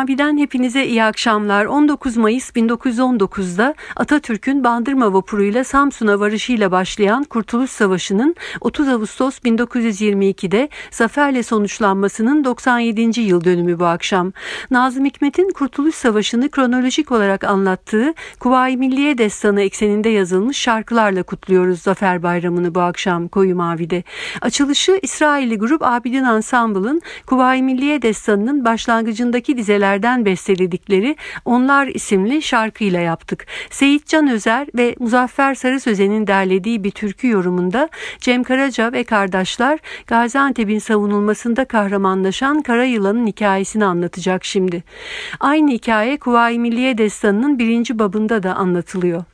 Mavi'den hepinize iyi akşamlar. 19 Mayıs 1919'da Atatürk'ün Bandırma vapuruyla Samsun'a varışıyla başlayan Kurtuluş Savaşı'nın 30 Ağustos 1922'de zaferle sonuçlanmasının 97. yıl dönümü bu akşam. Nazım Hikmet'in Kurtuluş Savaşı'nı kronolojik olarak anlattığı Kuvayi Milliye Destanı ekseninde yazılmış şarkılarla kutluyoruz Zafer Bayramı'nı bu akşam Koyu Mavi'de. Açılışı İsrailli grup Abidin Ensemble'ın Kuvayi Milliye Destanı'nın başlangıcındaki eski dizelerden besteledikleri Onlar isimli şarkıyla yaptık. Seyit Can Özer ve Muzaffer Sarı Sözen'in derlediği bir türkü yorumunda Cem Karaca ve kardeşler Gaziantep'in savunulmasında kahramanlaşan Kara Yılan'ın hikayesini anlatacak şimdi. Aynı hikaye Kuvayi Milliye Destanı'nın birinci babında da anlatılıyor.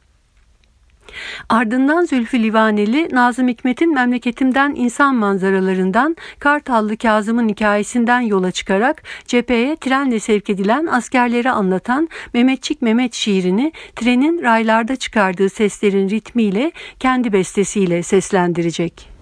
Ardından Zülfü Livaneli, Nazım Hikmet'in memleketimden insan manzaralarından Kartallı Kazım'ın hikayesinden yola çıkarak cepheye trenle sevk edilen askerleri anlatan Mehmetçik Mehmet şiirini trenin raylarda çıkardığı seslerin ritmiyle kendi bestesiyle seslendirecek.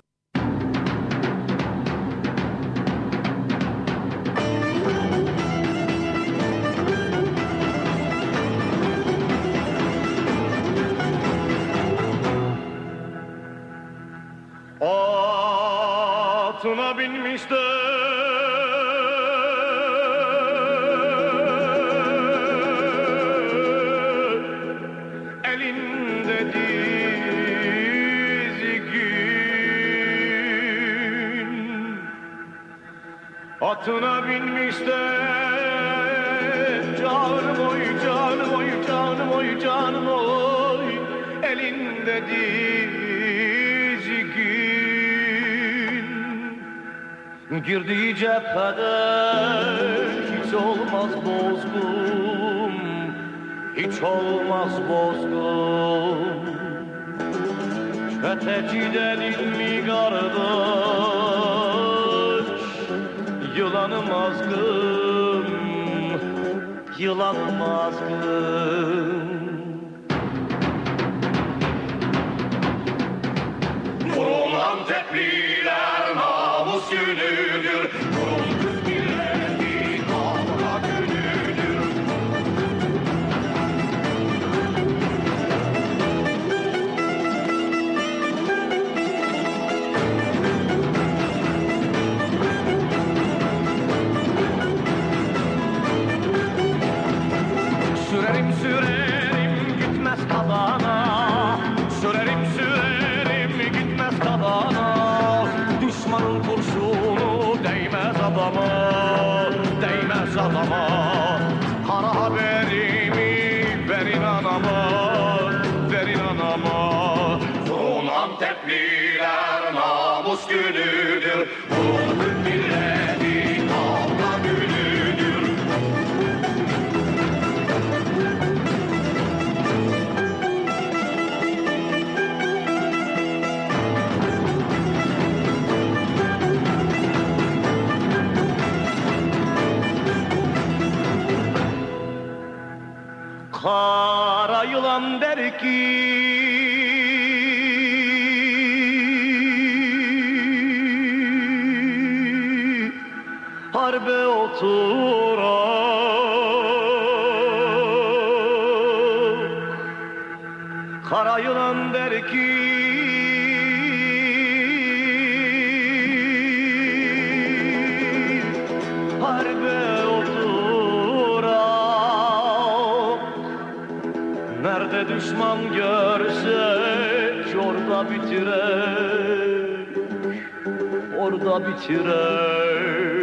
Orada bitirek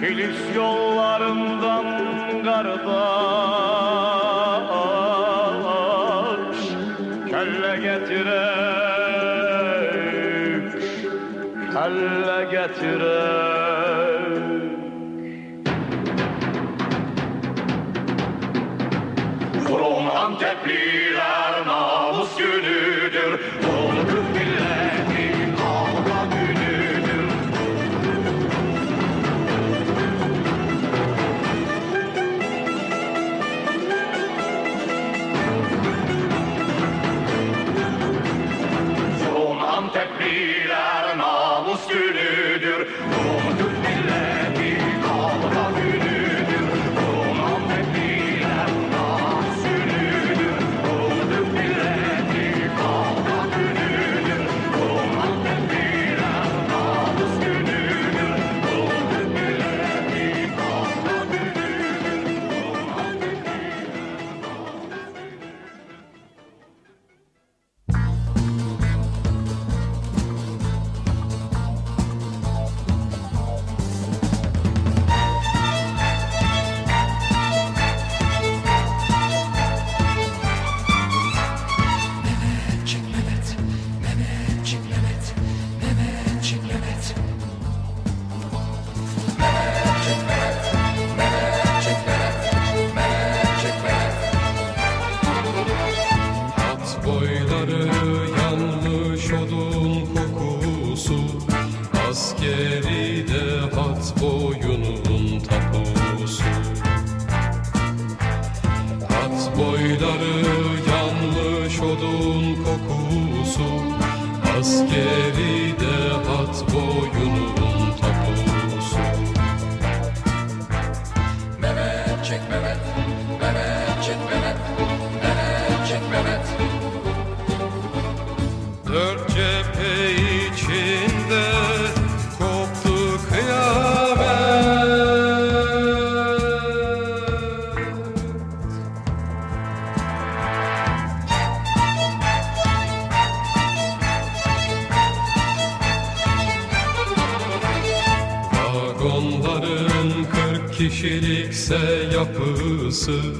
Kilis yollarından Check Grüße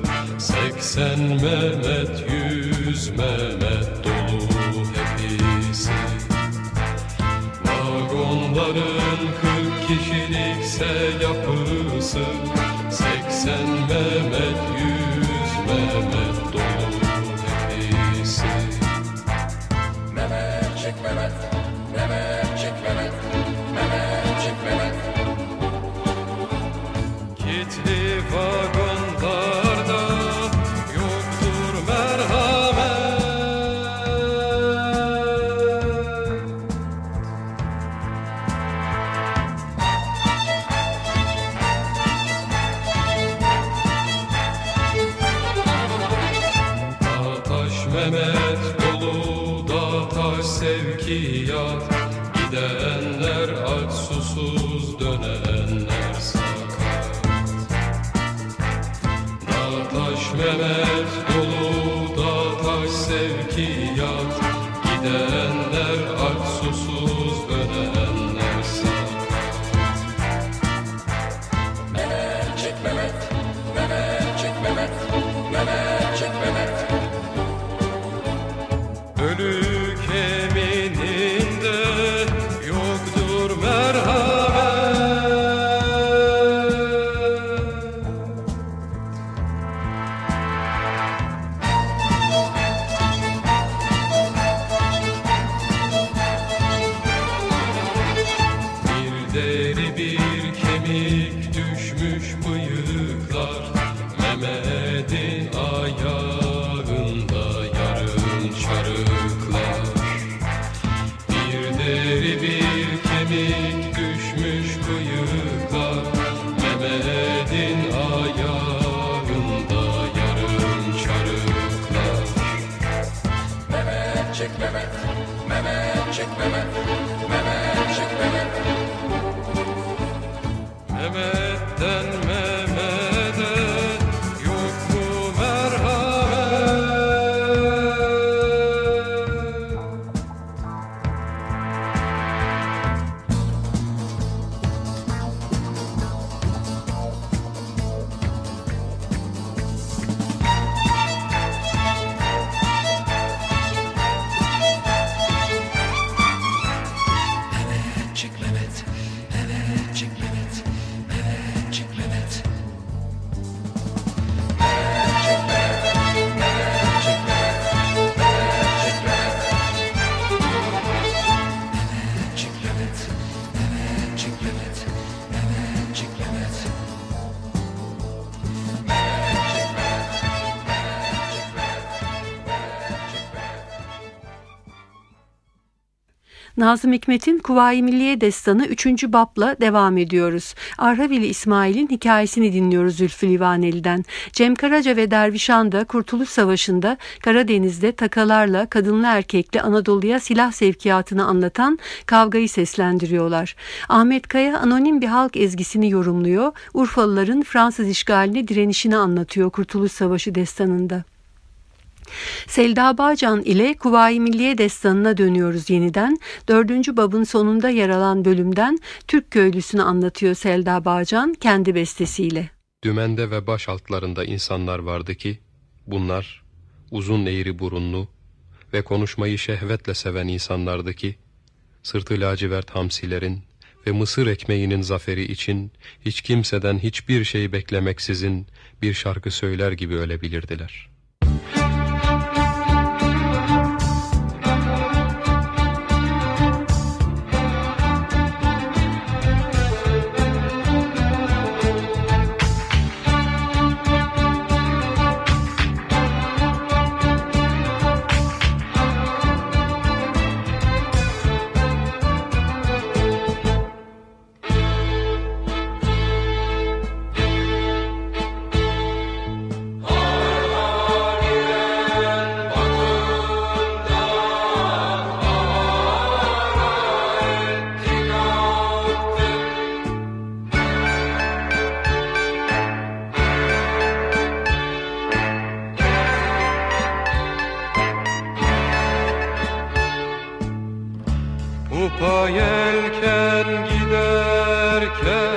Nazım Hikmet'in Kuvayi Milliye Destanı 3. Bab'la devam ediyoruz. Arhavili İsmail'in hikayesini dinliyoruz Zülfü Livaneli'den. Cem Karaca ve Dervişan da Kurtuluş Savaşı'nda Karadeniz'de takalarla kadınlı erkekli Anadolu'ya silah sevkiyatını anlatan kavgayı seslendiriyorlar. Ahmet Kaya anonim bir halk ezgisini yorumluyor. Urfalıların Fransız işgaline direnişini anlatıyor Kurtuluş Savaşı destanında. Selda Bağcan ile Kuvayi Milliye Destanı'na dönüyoruz yeniden. Dördüncü babın sonunda yer alan bölümden Türk köylüsünü anlatıyor Selda Bağcan kendi bestesiyle. Dümende ve baş altlarında insanlar vardı ki, bunlar uzun eğri burunlu ve konuşmayı şehvetle seven insanlardı ki, sırtı lacivert hamsilerin ve mısır ekmeğinin zaferi için hiç kimseden hiçbir şey beklemeksizin bir şarkı söyler gibi ölebilirdiler. Avrupa yelken giderken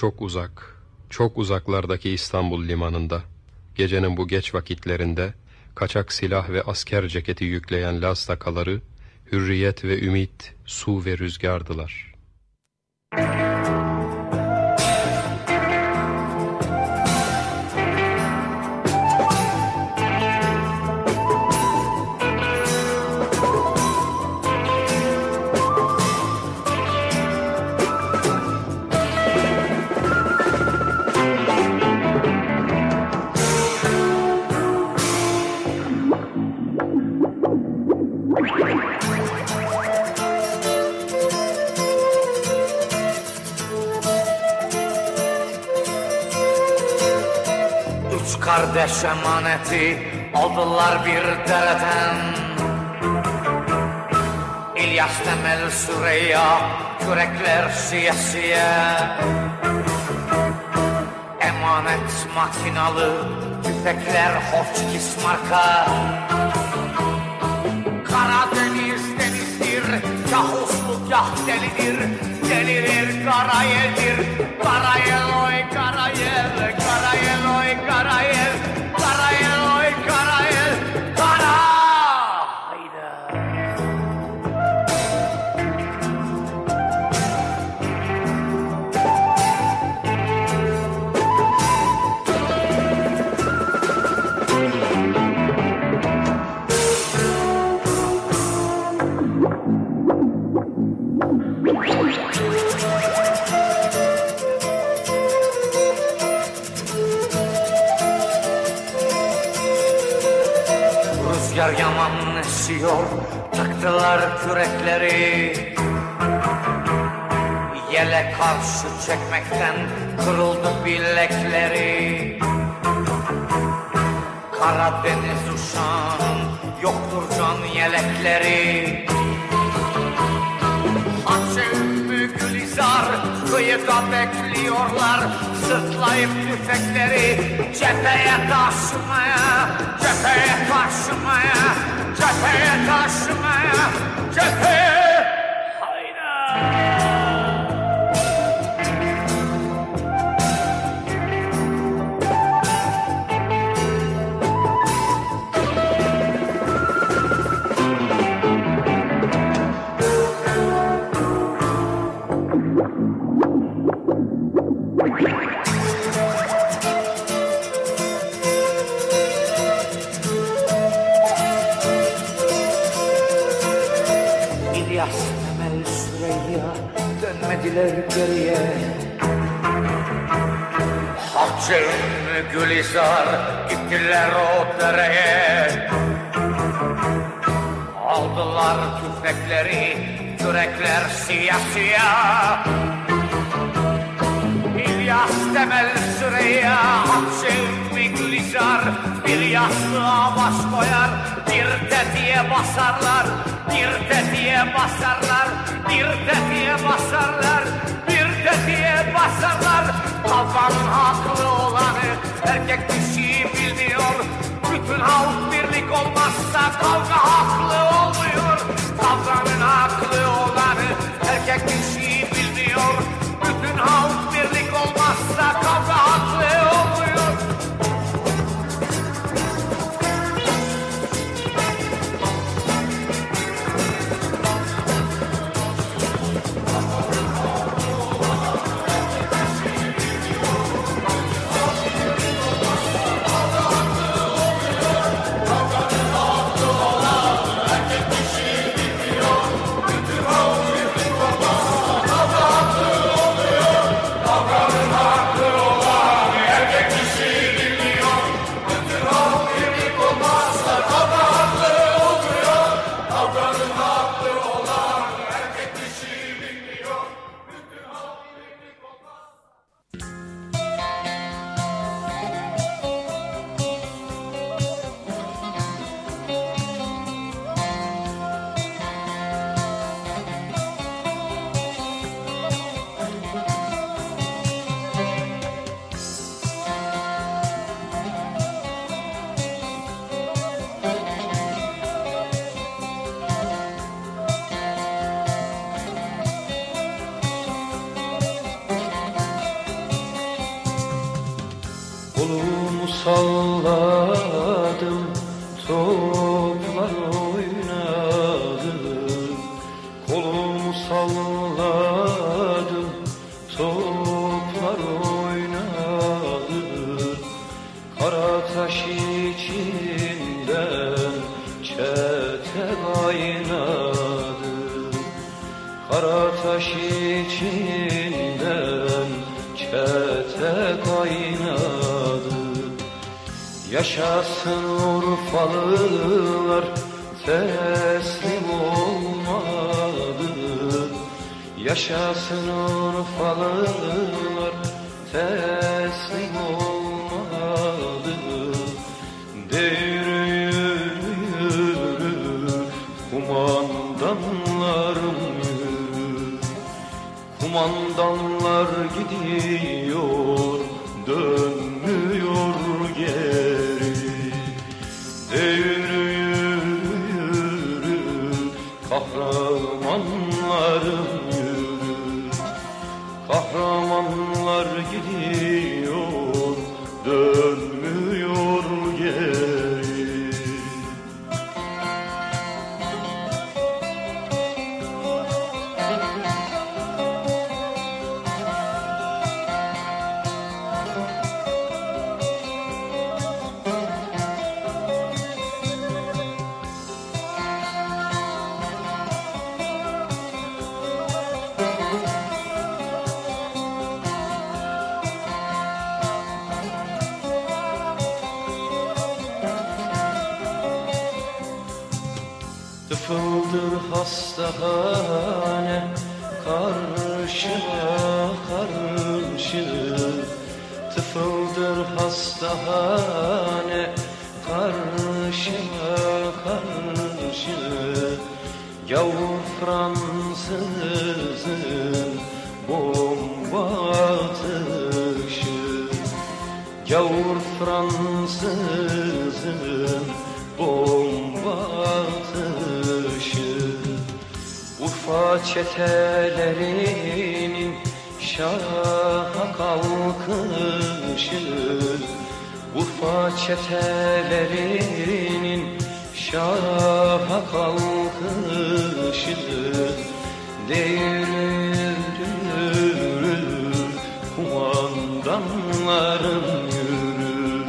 çok uzak, çok uzaklardaki İstanbul limanında, gecenin bu geç vakitlerinde, kaçak silah ve asker ceketi yükleyen Laz takaları, hürriyet ve ümit, su ve rüzgardılar. Kardeş emaneti aldılar bir dereden. İlyas Temel Süreyya kürekler siye siye. Emanet makinalı tüfekler Hotchkiss marka. Karadeniz denizdir Kah uslu kah delidir Delidir karayeldir. Karayel oy karayel Karayel oy karayel Karayel Bilekleri Karadeniz uşağının Yoktur can yelekleri. Ümmü Gülizar kıyıda bekliyorlar Sırtlayıp tüfekleri. Cepheye taşımaya Cepheye taşımaya Cepheye taşımaya Cepheye siyah siyah. İlyas Temel Süreyya, Hacım Gülizar. Bir yastığa baş koyar, bir tetiğe basarlar Bir tetiğe basarlar, bir tetiğe basarlar Bir tetiğe basarlar. Kavganın haklı olanı erkek dişi bilmiyor. Bütün halk birlik olmazsa kavga haklı olmuyor. Kavganın haklı olanı erkek dişi bilmiyor Bütün halk so low. Yaşasın Urfalılar teslim olmadı. Yaşasın Urfalılar teslim olmadı. Devir yürü yürü kumandanlarım yürü Kumandanlar Tıfıldır hastahane karşıma karşı Tıfıldır hastahane karşıma karşı Gavur Fransızın bomba atışı Gavur Fransızın bomba atışı Urfa çetelerinin şaha kalkışı Urfa çetelerinin şaha kalkışı Devrilir kumandanlarım yürür.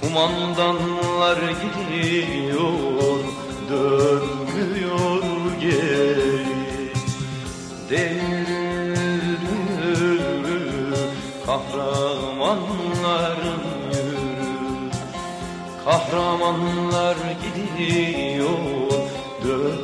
Kumandanlar gidiyor dönmüyor geri kahramanlar yürü Kahramanlar gidiyor dön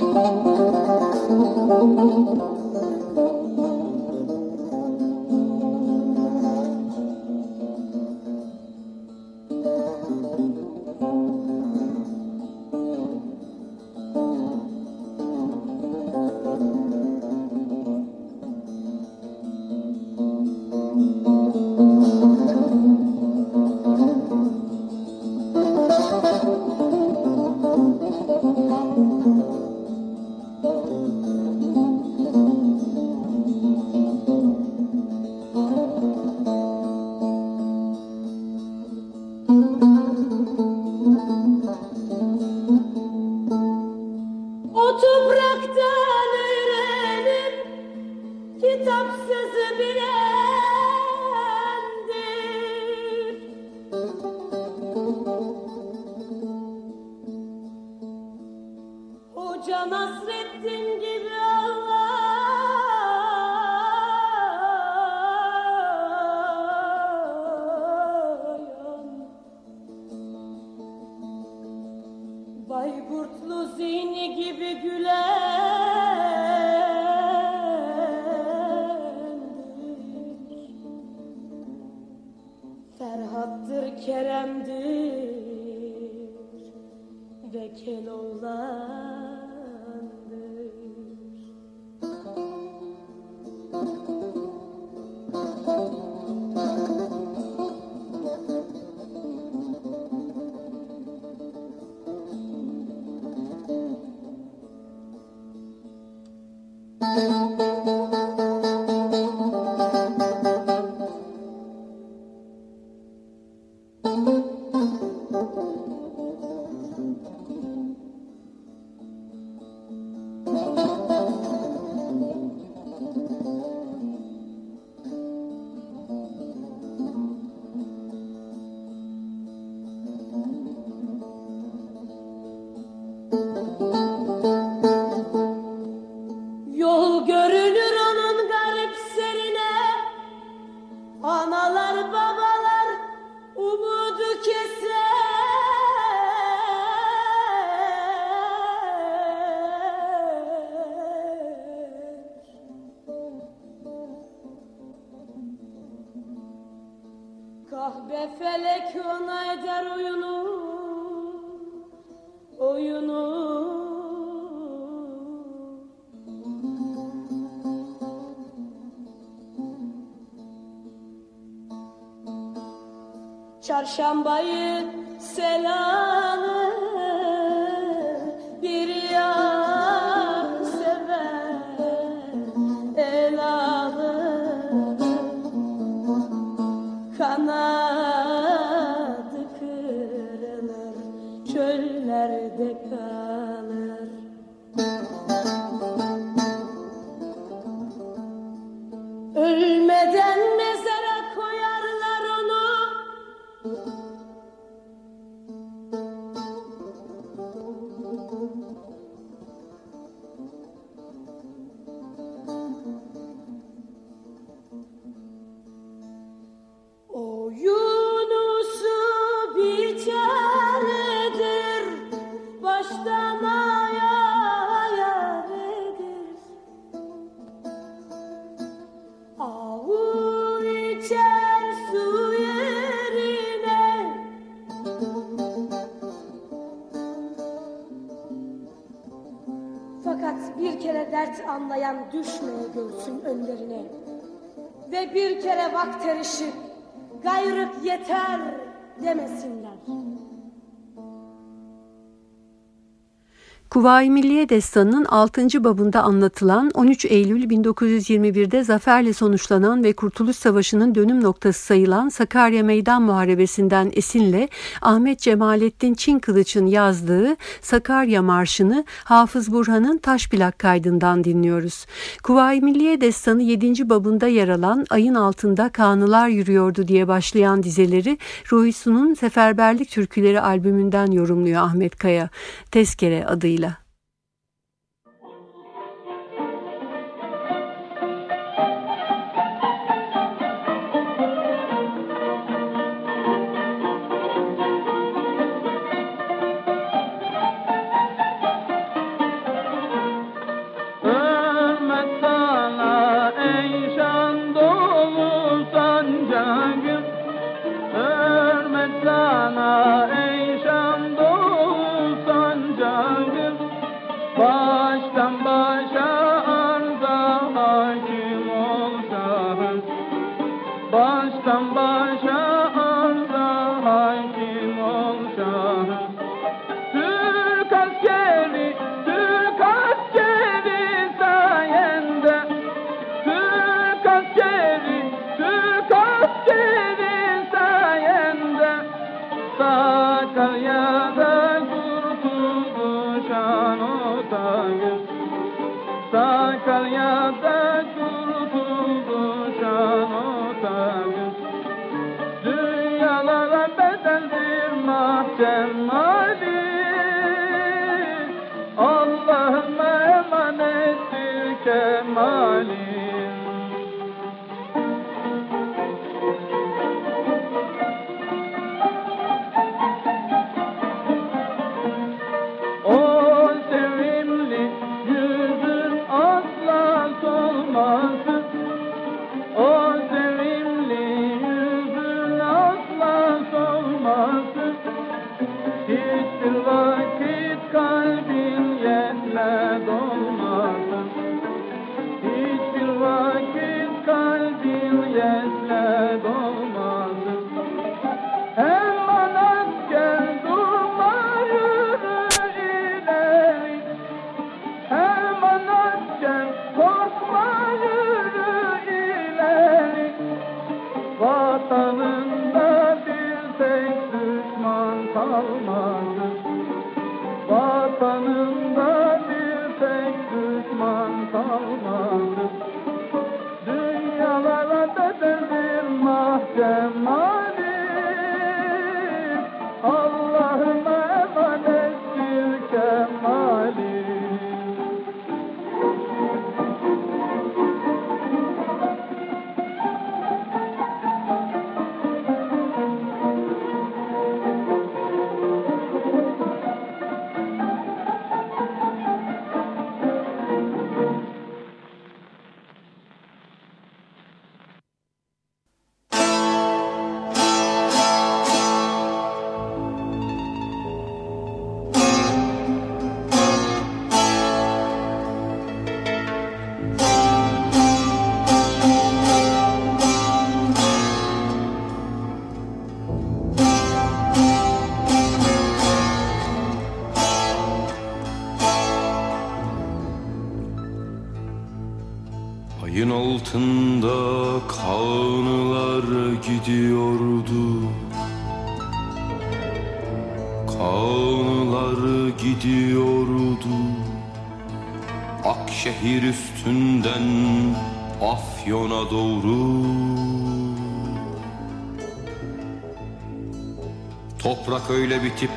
Música Keloğlan Çarşambayı selanı bir yar sever el alır kanadı kırılır çöllerde kalır. karşı Kuvayi Milliye Destanı'nın 6. babında anlatılan 13 Eylül 1921'de zaferle sonuçlanan ve Kurtuluş Savaşı'nın dönüm noktası sayılan Sakarya Meydan Muharebesi'nden esinle Ahmet Cemalettin Çin Kılıç'ın yazdığı Sakarya Marşı'nı Hafız Burhan'ın taş plak kaydından dinliyoruz. Kuvayi Milliye Destanı 7. babında yer alan Ayın Altında Kanılar Yürüyordu diye başlayan dizeleri Ruhi Su'nun Seferberlik Türküleri albümünden yorumluyor Ahmet Kaya. Tezkere adıyla.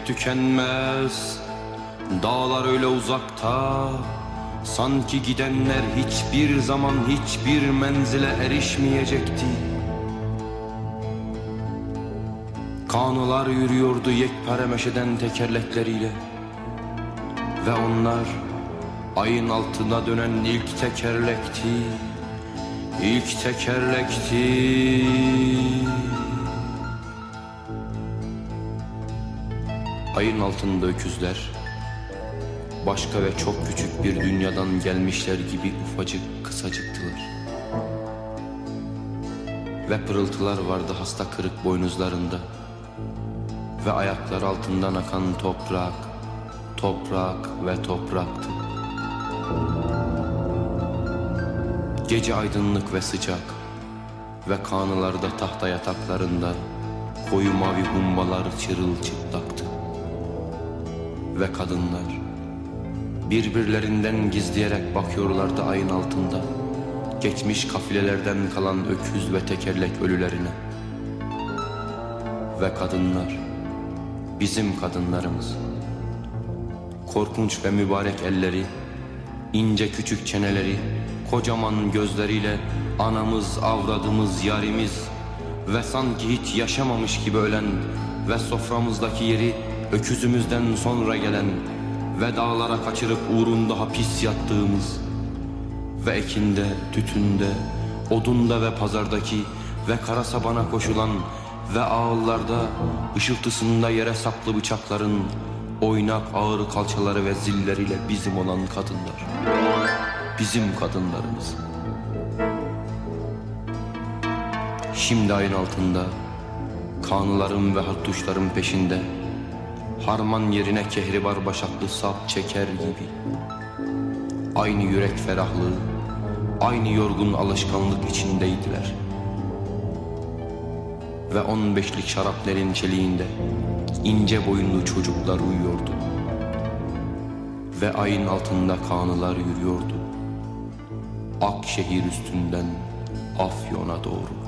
Tükenmez. Dağlar öyle uzakta Sanki gidenler hiçbir zaman hiçbir menzile erişmeyecekti. Kanılar yürüyordu yekpare meşeden tekerlekleriyle. Ve onlar ayın altında dönen ilk tekerlekti. İlk tekerlekti Ayın altında öküzler Başka ve çok küçük bir dünyadan gelmişler gibi ufacık kısacıktılar. Ve pırıltılar vardı hasta kırık boynuzlarında. Ve ayaklar altından akan toprak Toprak ve topraktı. Gece aydınlık ve sıcak Ve kanılarda tahta yataklarında Koyu mavi humbalar çırılçıplaktı Ve kadınlar. Birbirlerinden gizleyerek bakıyorlardı ayın altında. Geçmiş kafilelerden kalan öküz ve tekerlek ölülerine. Ve kadınlar. Bizim kadınlarımız. Korkunç ve mübarek elleri ince küçük çeneleri Kocaman gözleriyle Anamız, avradımız, yarimiz Ve sanki hiç yaşamamış gibi ölen Ve soframızdaki yeri Öküzümüzden sonra gelen Ve dağlara kaçırıp uğrunda hapis yattığımız Ve ekinde, tütünde Odunda ve pazardaki Ve kara sabana koşulan Ve ağıllarda ışıltısında yere saplı bıçakların Oynak ağır kalçaları ve zilleriyle bizim olan kadınlar. Bizim kadınlarımız. Şimdi ayın altında Kanıların ve hattuşların peşinde Harman yerine kehribar başaklı sap çeker gibi. Aynı yürek ferahlığı Aynı yorgun alışkanlık içindeydiler. Ve on beşlik şaraplerin çeliğinde ince boyunlu çocuklar uyuyordu. Ve ayın altında kanılar yürüyordu. Akşehir üstünden Afyon'a doğru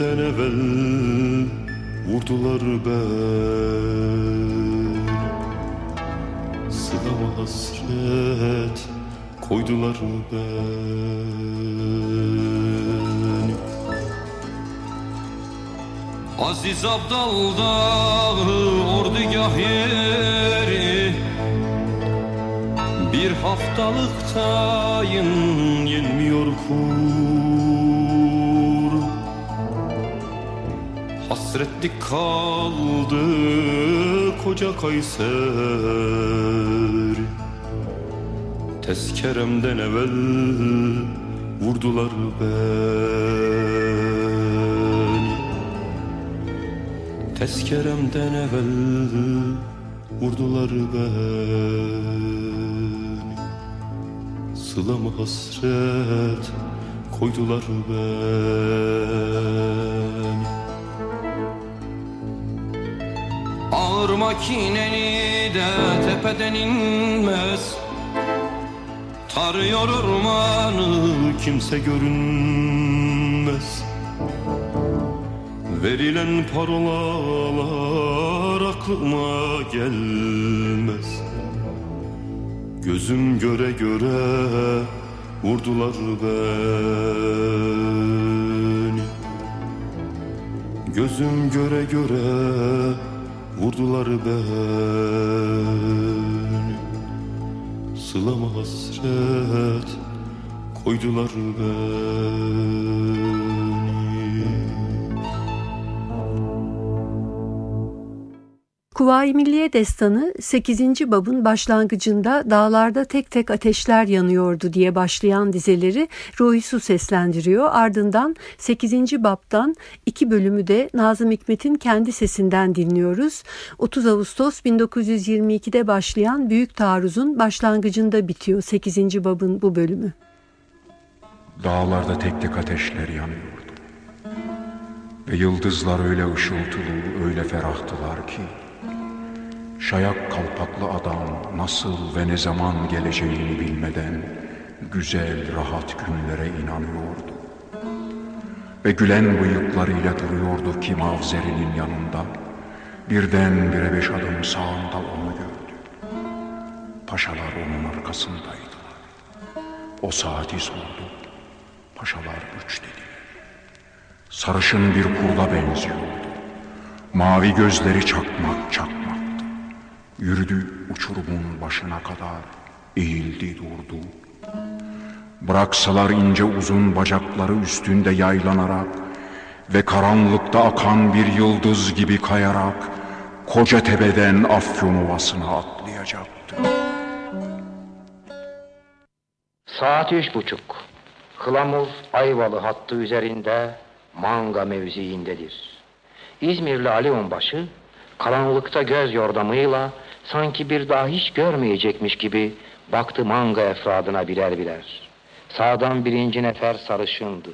Tezkeremden evvel vurdular beni. Sılama hasret koydular beni. Aziz Abdal'da ordugah yeri. Bir haftalık tayin yenmiyor kur Hasretlik kaldı koca Kayser. Tezkeremden evvel vurdular beni. Tezkeremden evvel vurdular beni. Sılama hasret koydular beni Ağır makineni de tepeden inmez. Tarıyor ormanı kimse görünmez. Verilen parolalar aklıma gelmez. Gözüm göre göre vurdular beni. Gözüm göre göre vurdular beni. Sılama hasret koydular beni Kuvayi Milliye Destanı 8. babın başlangıcında dağlarda tek tek ateşler yanıyordu diye başlayan dizeleri Ruhi Su seslendiriyor. Ardından 8. babtan iki bölümü de Nazım Hikmet'in kendi sesinden dinliyoruz. 30 Ağustos 1922'de başlayan Büyük Taarruz'un başlangıcında bitiyor 8. babın bu bölümü. Dağlarda tek tek ateşler yanıyordu. Ve yıldızlar öyle ışıltılı, öyle ferahtılar ki Şayak kalpaklı adam nasıl ve ne zaman geleceğini bilmeden güzel, rahat günlere inanıyordu. Ve gülen bıyıklarıyla duruyordu ki mavzerinin yanında. Birden bire beş adım sağında onu gördü. Paşalar onun arkasındaydılar. O saati sordu. Paşalar üç dediler. Sarışın bir kurda benziyordu. Mavi gözleri çakmak çakmaktı. Yürüdü uçurumun başına kadar, eğildi durdu. Bıraksalar ince uzun bacakları üstünde yaylanarak ve karanlıkta akan bir yıldız gibi kayarak koca tepeden Afyon Ovası'na atlayacaktı. Saat üç buçuk. Hılamur Ayvalı hattı üzerinde Manga mevziindedir. İzmirli Ali Onbaşı karanlıkta göz yordamıyla sanki bir daha hiç görmeyecekmiş gibi baktı manga efradına birer birer. Sağdan birinci nefer sarışındı.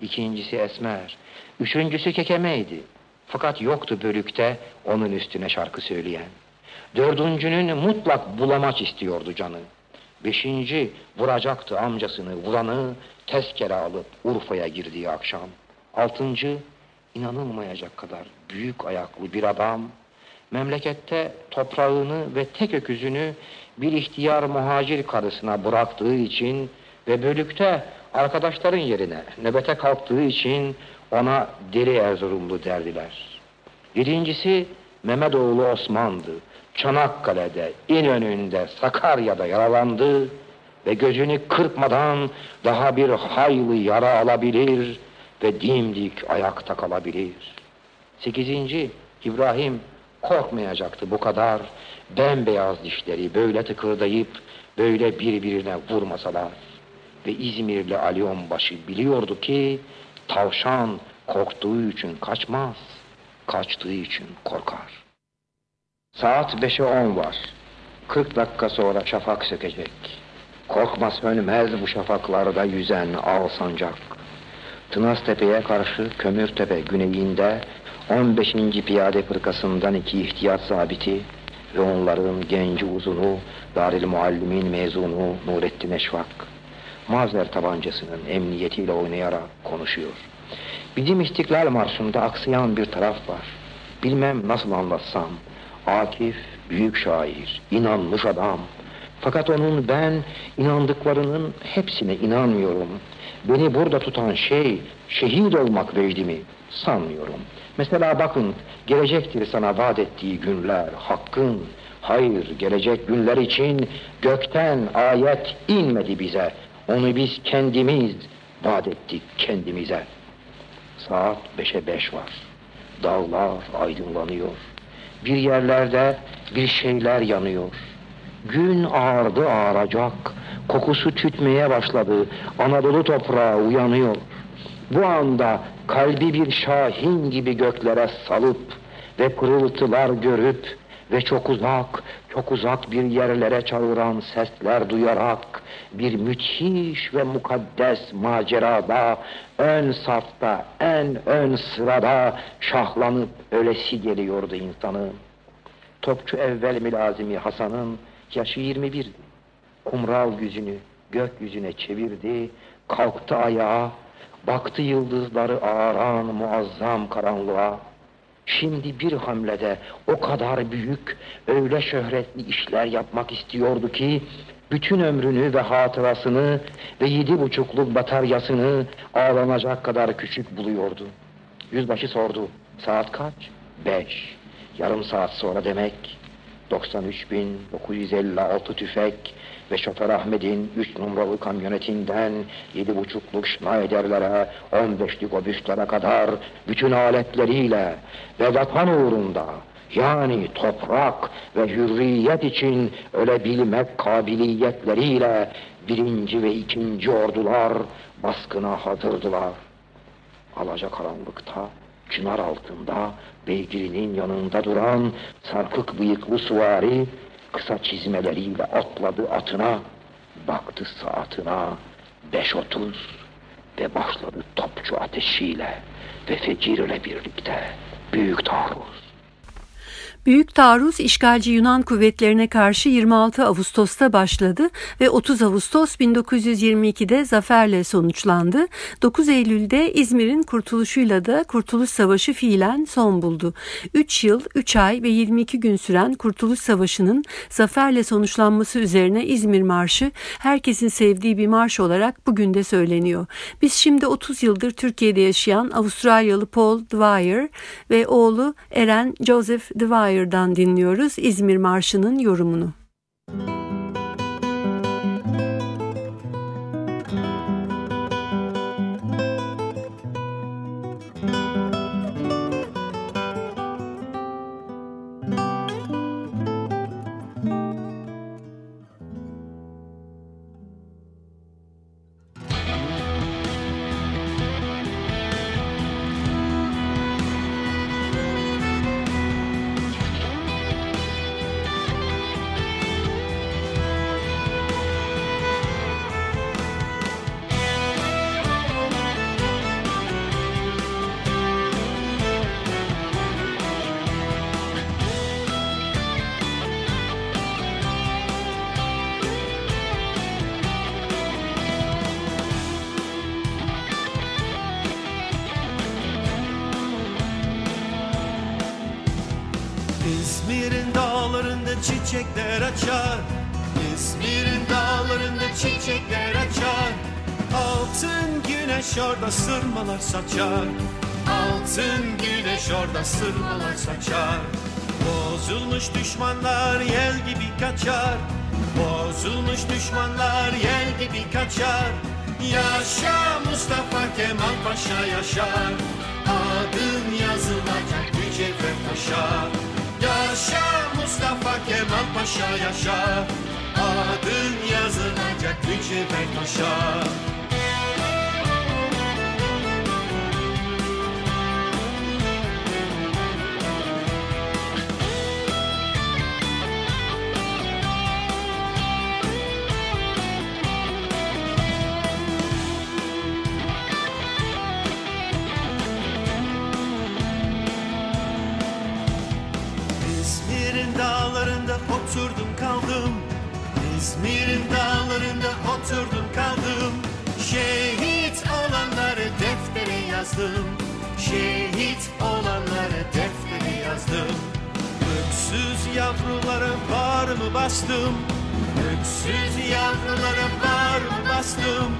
ikincisi esmer. Üçüncüsü kekemeydi. Fakat yoktu bölükte onun üstüne şarkı söyleyen. Dördüncünün mutlak bulamaç istiyordu canı. Beşinci vuracaktı amcasını vuranı tezkere alıp Urfa'ya girdiği akşam. Altıncı inanılmayacak kadar büyük ayaklı bir adam memlekette toprağını ve tek öküzünü bir ihtiyar muhacir karısına bıraktığı için ve bölükte arkadaşların yerine nöbete kalktığı için ona deli Erzurumlu derdiler. Birincisi Mehmetoğlu Osman'dı. Çanakkale'de, İnönü'nde, Sakarya'da yaralandı ve gözünü kırpmadan daha bir hayli yara alabilir ve dimdik ayakta kalabilir. Sekizinci İbrahim korkmayacaktı bu kadar bembeyaz dişleri böyle tıkırdayıp böyle birbirine vurmasalar. Ve İzmirli Ali Onbaşı biliyordu ki tavşan korktuğu için kaçmaz, kaçtığı için korkar. Saat beşe on var. Kırk dakika sonra şafak sökecek. Korkmaz sönmez bu şafaklarda yüzen al sancak. Tınaztepe'ye karşı Kömürtepe güneyinde 15. Piyade Fırkası'ndan iki ihtiyat zabiti ve onların genci uzunu, Daril Muallimin mezunu Nurettin Eşvak, Mazer tabancasının emniyetiyle oynayarak konuşuyor. Bizim İstiklal Marşı'nda aksayan bir taraf var. Bilmem nasıl anlatsam. Akif, büyük şair, inanmış adam. Fakat onun ben inandıklarının hepsine inanmıyorum. Beni burada tutan şey şehit olmak vecdimi sanmıyorum. Mesela bakın gelecektir sana vaat ettiği günler hakkın. Hayır gelecek günler için gökten ayet inmedi bize. Onu biz kendimiz vaat ettik kendimize. Saat beşe beş var. Dağlar aydınlanıyor. Bir yerlerde bir şeyler yanıyor. Gün ağardı ağaracak. Kokusu tütmeye başladı. Anadolu toprağı uyanıyor. Bu anda kalbi bir şahin gibi göklere salıp ve pırıltılar görüp ve çok uzak, çok uzak bir yerlere çağıran sesler duyarak bir müthiş ve mukaddes macerada ön safta, en ön sırada şahlanıp ölesi geliyordu insanın. Topçu evvel mülazimi Hasan'ın yaşı 21'di. Kumral yüzünü gökyüzüne çevirdi, kalktı ayağa, baktı yıldızları ağaran muazzam karanlığa. Şimdi bir hamlede o kadar büyük, öyle şöhretli işler yapmak istiyordu ki, bütün ömrünü ve hatırasını ve yedi buçukluk bataryasını ağlanacak kadar küçük buluyordu. Yüzbaşı sordu, saat kaç? Beş. Yarım saat sonra demek 93.956 tüfek ve şoför Ahmet'in 3 numaralı kamyonetinden 7.5'luk Schneider'lere 15'lik obüslere kadar bütün aletleriyle ve vatan uğrunda yani toprak ve hürriyet için ölebilmek kabiliyetleriyle birinci ve ikinci ordular baskına hazırdılar. Alacakaranlıkta, çınar altında, beygirinin yanında duran sarkık bıyıklı suvari kısa çizmeleriyle atladı atına, baktı saatine beş otuz ve başladı topçu ateşiyle ve fecirle birlikte büyük taarruz. Büyük taarruz işgalci Yunan kuvvetlerine karşı 26 Ağustos'ta başladı ve 30 Ağustos 1922'de zaferle sonuçlandı. 9 Eylül'de İzmir'in kurtuluşuyla da Kurtuluş Savaşı fiilen son buldu. 3 yıl, 3 ay ve 22 gün süren Kurtuluş Savaşı'nın zaferle sonuçlanması üzerine İzmir Marşı herkesin sevdiği bir marş olarak bugün de söyleniyor. Biz şimdi 30 yıldır Türkiye'de yaşayan Avustralyalı Paul Dwyer ve oğlu Eren Joseph Dwyer Hayır'dan dinliyoruz İzmir Marşı'nın yorumunu. İzmir'in güneş orada sırmalar saçar. Altın güneş orada sırmalar saçar. Bozulmuş düşmanlar yel gibi kaçar. Bozulmuş düşmanlar yel gibi kaçar. Yaşa Mustafa Kemal Paşa yaşar. Adın yazılacak mücevher taşa Yaşa Mustafa Kemal Paşa yaşa Adın yazılacak mücevher taşa bastım. Öksüz yavrulara var bastım.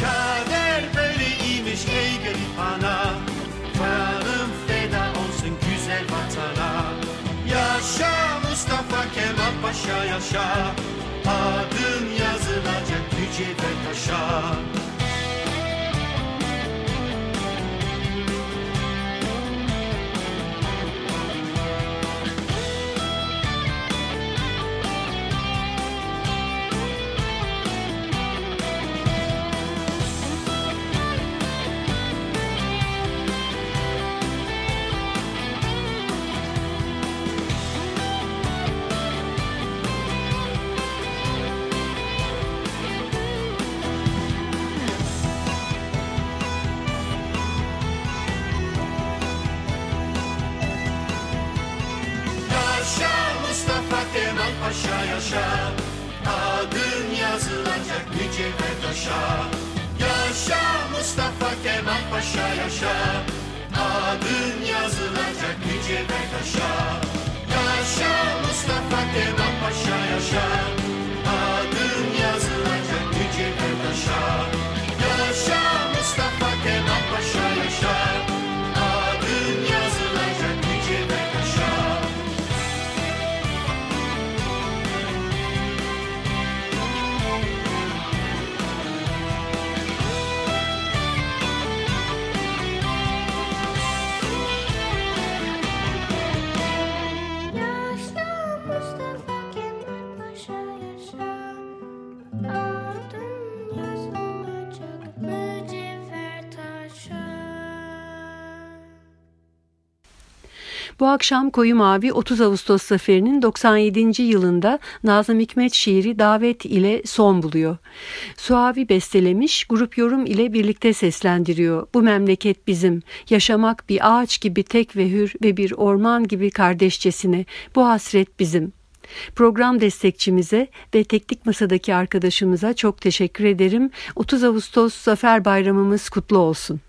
Kader böyleymiş ey garip ana. Kanım feda olsun güzel vatana. Yaşa Mustafa Kemal Paşa yaşa. Adın yazılacak mücevher taşa Yaşa Adın yazılacak mücevher taşa. Yaşa Mustafa Kemal Paşa yaşa. Adın yazılacak mücevher taşa. Yaşa Mustafa Kemal Paşa yaşa Bu akşam Koyu Mavi 30 Ağustos zaferinin 97. yılında Nazım Hikmet şiiri Davet ile son buluyor. Suavi bestelemiş, grup yorum ile birlikte seslendiriyor. Bu memleket bizim, yaşamak bir ağaç gibi tek ve hür ve bir orman gibi kardeşçesine, bu hasret bizim. Program destekçimize ve teknik masadaki arkadaşımıza çok teşekkür ederim. 30 Ağustos Zafer Bayramımız kutlu olsun.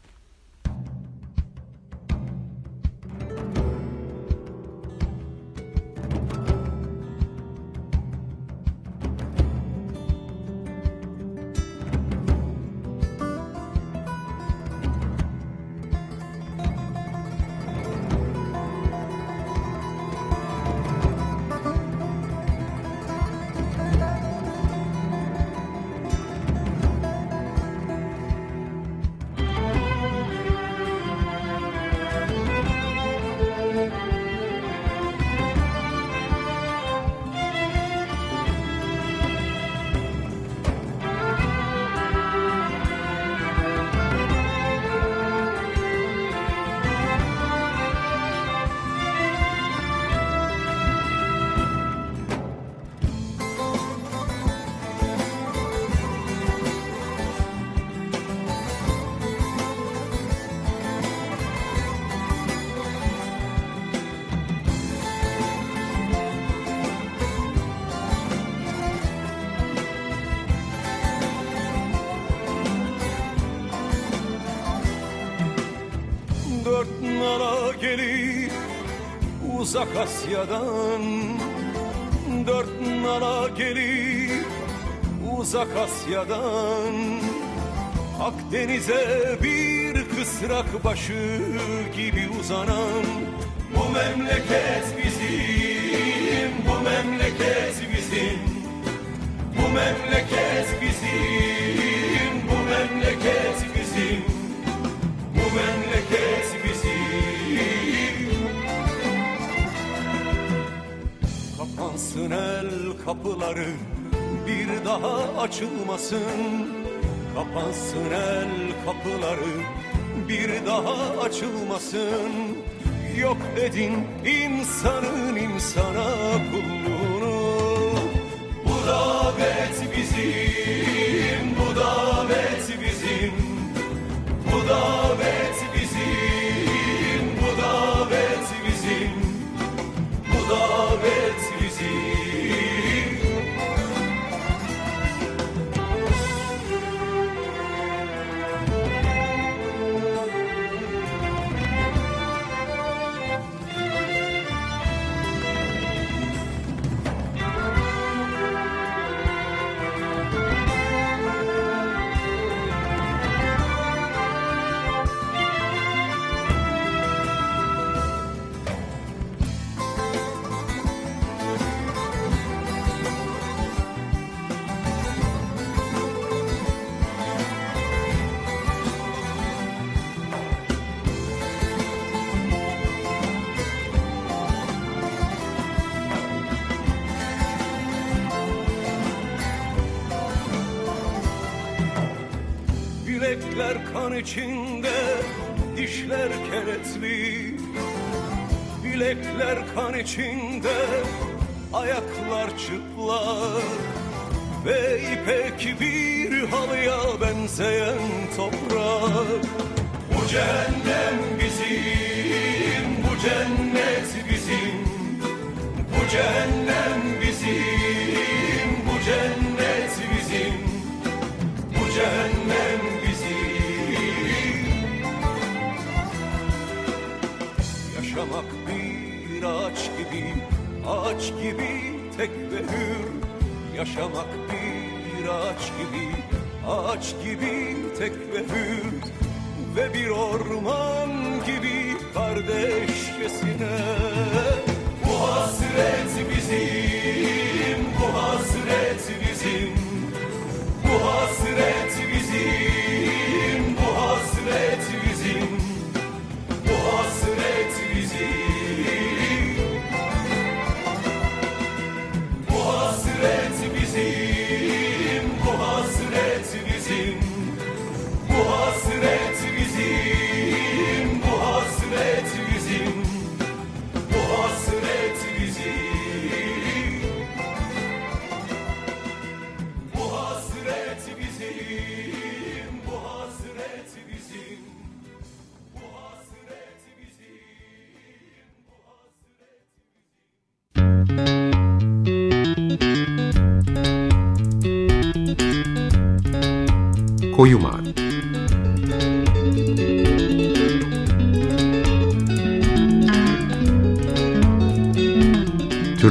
Gelir uzak Asya'dan. Dört nala gelir uzak Asya'dan. Akdeniz'e bir kısrak başı gibi uzanan. Bu memleket bizim, bu memleket bizim. Bu memleket bizim, bu memleket bizim Kapansın el kapıları bir daha açılmasın. Kapansın el kapıları bir daha açılmasın. Yok edin insanın insana kulluğunu. Bu davet bizim, içinde, dişler kenetli Bilekler kan içinde, ayaklar çıplak Ve ipek bir halıya benzeyen toprak. Bu cehennem bizim, bu cennet bizim Bu cehennem bizim, ağaç gibi tek ve hür Yaşamak bir ağaç gibi, ağaç gibi tek ve hür Ve bir orman gibi kardeşçesine Bu hasret bizim, bu hasret bizim. Bu hasret bizim,